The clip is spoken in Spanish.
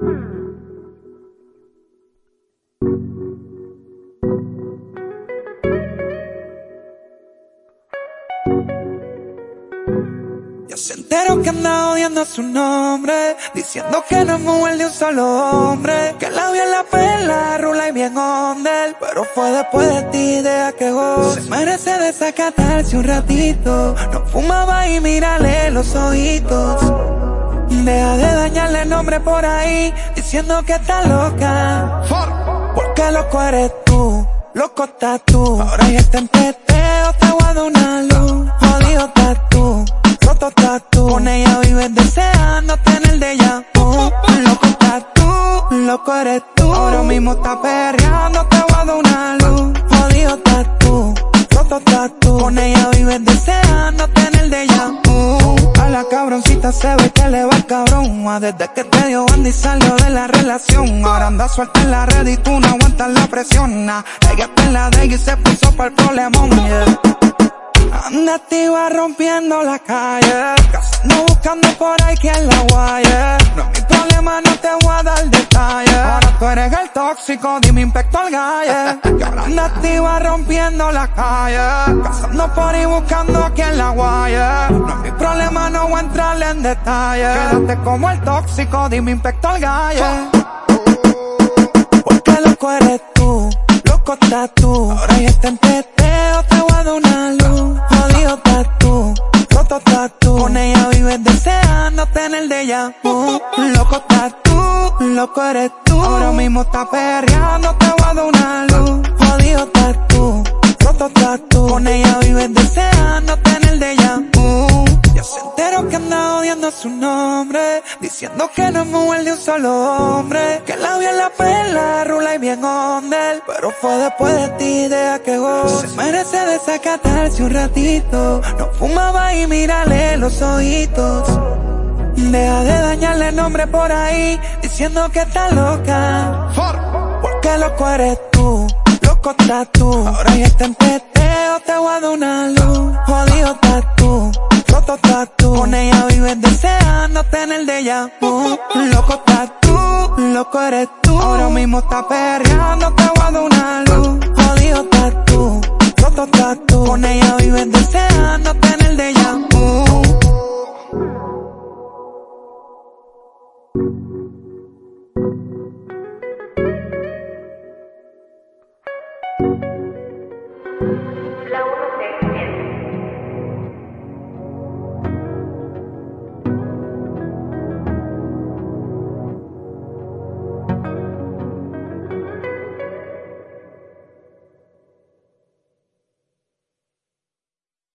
Ya se enteró que anda odiando su nombre, diciendo que no es mujer de un solo hombre, que la vio en la pela, rula y bien ondel, pero fue después de ti, deja que. Se merece desacatarse un ratito, no fumaba y mírale los ojitos. Deja de dañarle nombre por ahí, diciendo que está loca. Porque loco eres tú, loco estás tú. Ahora ya está en teteo, te guardo una luz. Jodido estás tú, roto estás tú. Con ella vives deseando tener de ella. Loco estás tú, loco eres tú. Ahora mismo estás perreando, te guardo una luz. Jodido estás tú, Con ella vives deseando tener de. A la cabroncita se ve que le va el cabrón. Ah, Desde que te dio banda y salió de la relación. Ahora anda suelta en la red y tú no aguantas la presión. ah. Ella está en la de y se puso para el problemón. yeah. Anda activa rompiendo la calle. No buscando por ahí quien la guaye. Problema, no te voy a dar detalles. Ahora tú eres el tóxico, dime inspector galle. Y ahora anda activa rompiendo la calle. Cazando por ahí buscando a quien la guaye. No es mi problema, no voy a entrarle en detalles. Quédate como el tóxico, dime inspector galle. Porque loco eres tú, loco estás tú. Ahora ya está en teteo, te voy a dar una luz. Estás tú. Con ella vives deseando tener de ella. vu. Loco estás tú, loco eres tú. Ahora mismo estás perreando, te voy a dar una luz. Jodido estás tú, tú. Con ella vives deseando tener de ella. vu. Ya se enteró que anda odiando su nombre, diciendo que no es mujer de un solo hombre, que la vio en la pela, rula y bien ondel, pero fue después de ti, deja que goce. Se merece desacatarse un ratito, no fumaba y mírale los ojitos. Deja de dañarle el nombre por ahí, diciendo que está loca. Porque loco eres tú, loco estás tú. Ahora ya está en teteo, te voy a dar una luz. Jodido estás tú, roto estás tú. Con ella vives deseando tener de ella. vu. Loco estás tú, loco eres tú. Ahora mismo estás perreando,